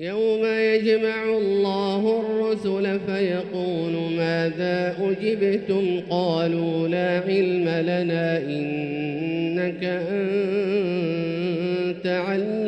يوم يجمع الله الرسل فيقول ماذا أجبتم؟ قالوا لا علم لنا إنك أنت علام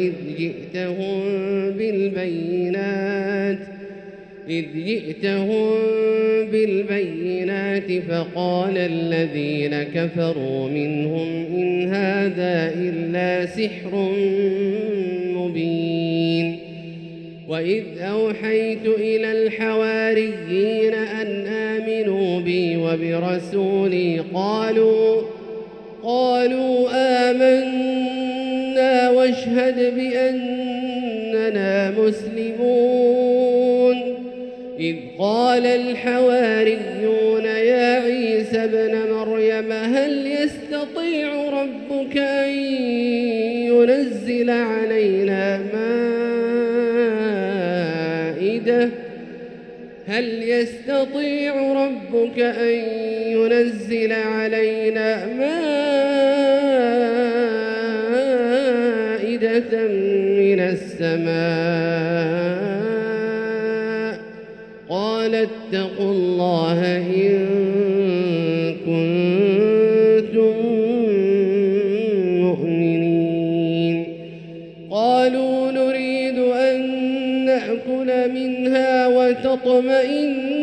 إذ جئتهم بالبينات إذ جئتهم بالبينات فقال الذين كفروا منهم إن هذا إلا سحر مبين. وإذ أوحيت إلى الحواريين أن آمنوا بي وبرسولي قالوا قالوا آمنا واشهد بأننا مسلمون. إذ قال الحواريون يا عيسى ابن مريم هل يستطيع ربك أن ينزل علينا مائدة؟ هل يستطيع ربك أن ينزل علينا مائدة؟ من السماء قال اتقوا الله إن كنتم مؤمنين. قالوا نريد أن نأكل منها وتطمئن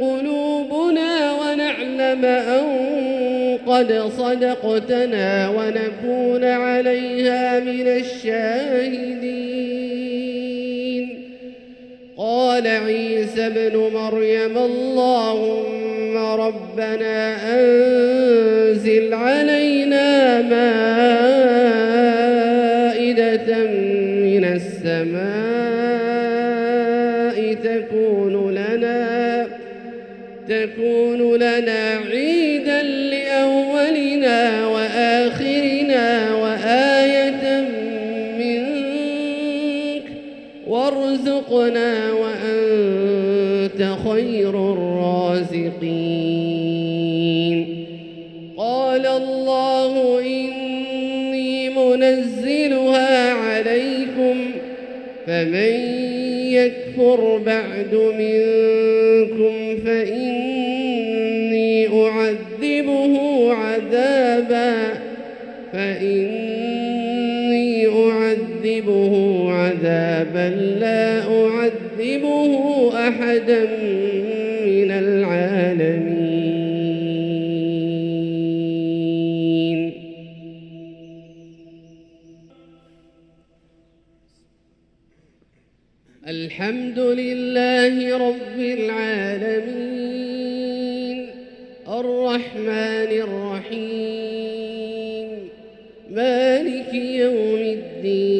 قلوبنا ونعلم أن قد صدقتنا ونكون عليها من الشاهدين. قال عيسى ابن مريم اللهم ربنا أنزل علينا مائدة من السماء تكون لنا تكون لنا وارزقنا وأنت خير الرازقين. قال الله إني منزلها عليكم فمن يكفر بعد منكم فإني أعذبه عذابا فإني بل لا أعذبه أحدا من العالمين. الحمد لله رب العالمين. الرحمن الرحيم. مالك يوم الدين.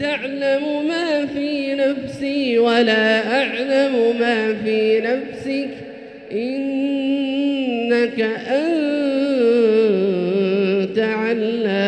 تعلم ما في نفسي ولا أعلم ما في نفسك. إنك أنت علام